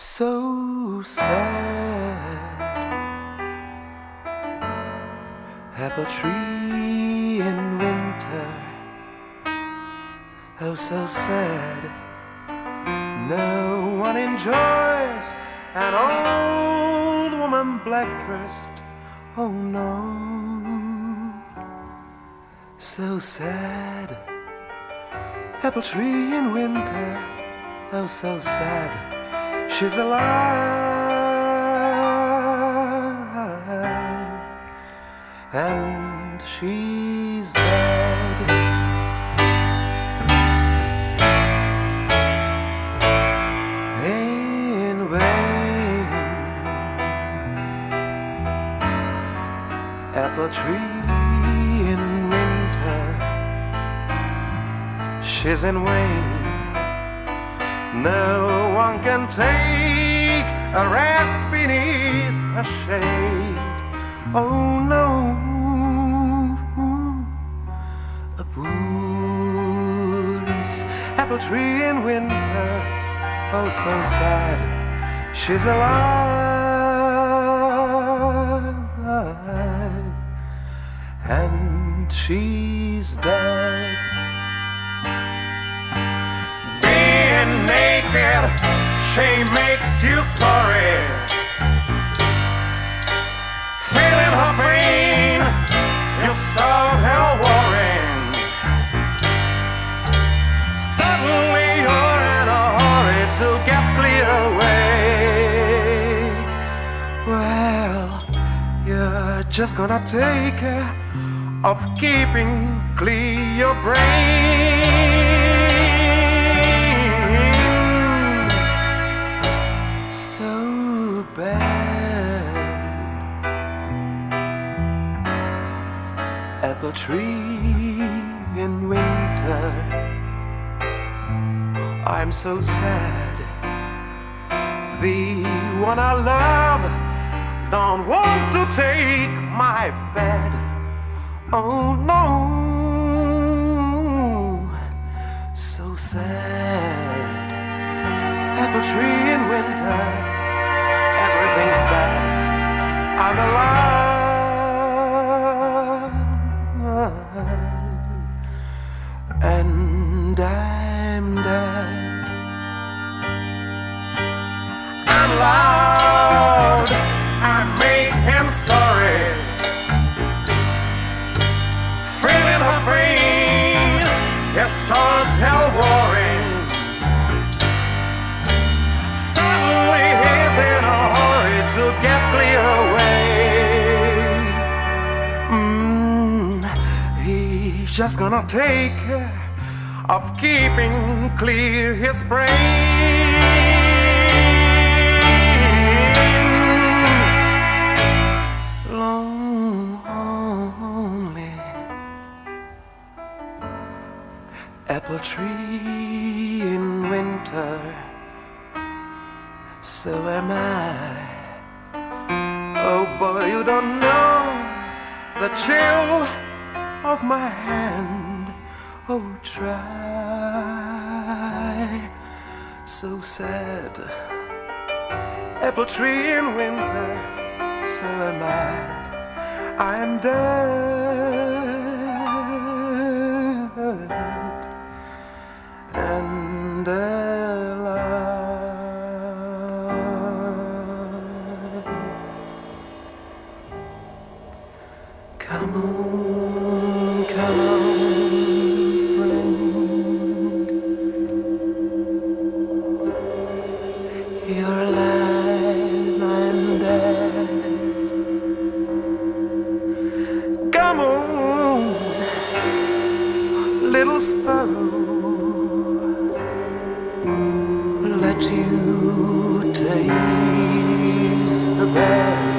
so sad. Apple tree in winter, oh so sad. No one enjoys an old woman black dressed, oh no, so sad. Apple tree in winter, oh so sad she's alive and she's dead. In vain, apple tree in winter, she's in vain. No one can take a rest beneath a shade. Oh no, a booze apple tree in winter. Oh, so sad, she's alive and she's dead. She makes you sorry. Feeling her pain, you start her worrying. Suddenly you're in a hurry to get clear away. Well, you're just gonna take care of keeping clear your brain. Apple tree in winter. I'm so sad. The one I love don't want to take my bed. Oh no, so sad. Apple tree in winter, everything's bad. I'm alive. Loud, I make him sorry. Feeling her pain, it starts hell warring. Suddenly he's in a hurry to get clear away. Mm, he's just gonna take care of keeping clear his brain. Apple tree in winter, so am I. Oh boy, you don't know the chill of my hand Oh, try so sad. Apple tree in winter, so am I. I am dead Come on, come on. You're alive, dead. Come on, little sparrow. Let you taste the bed.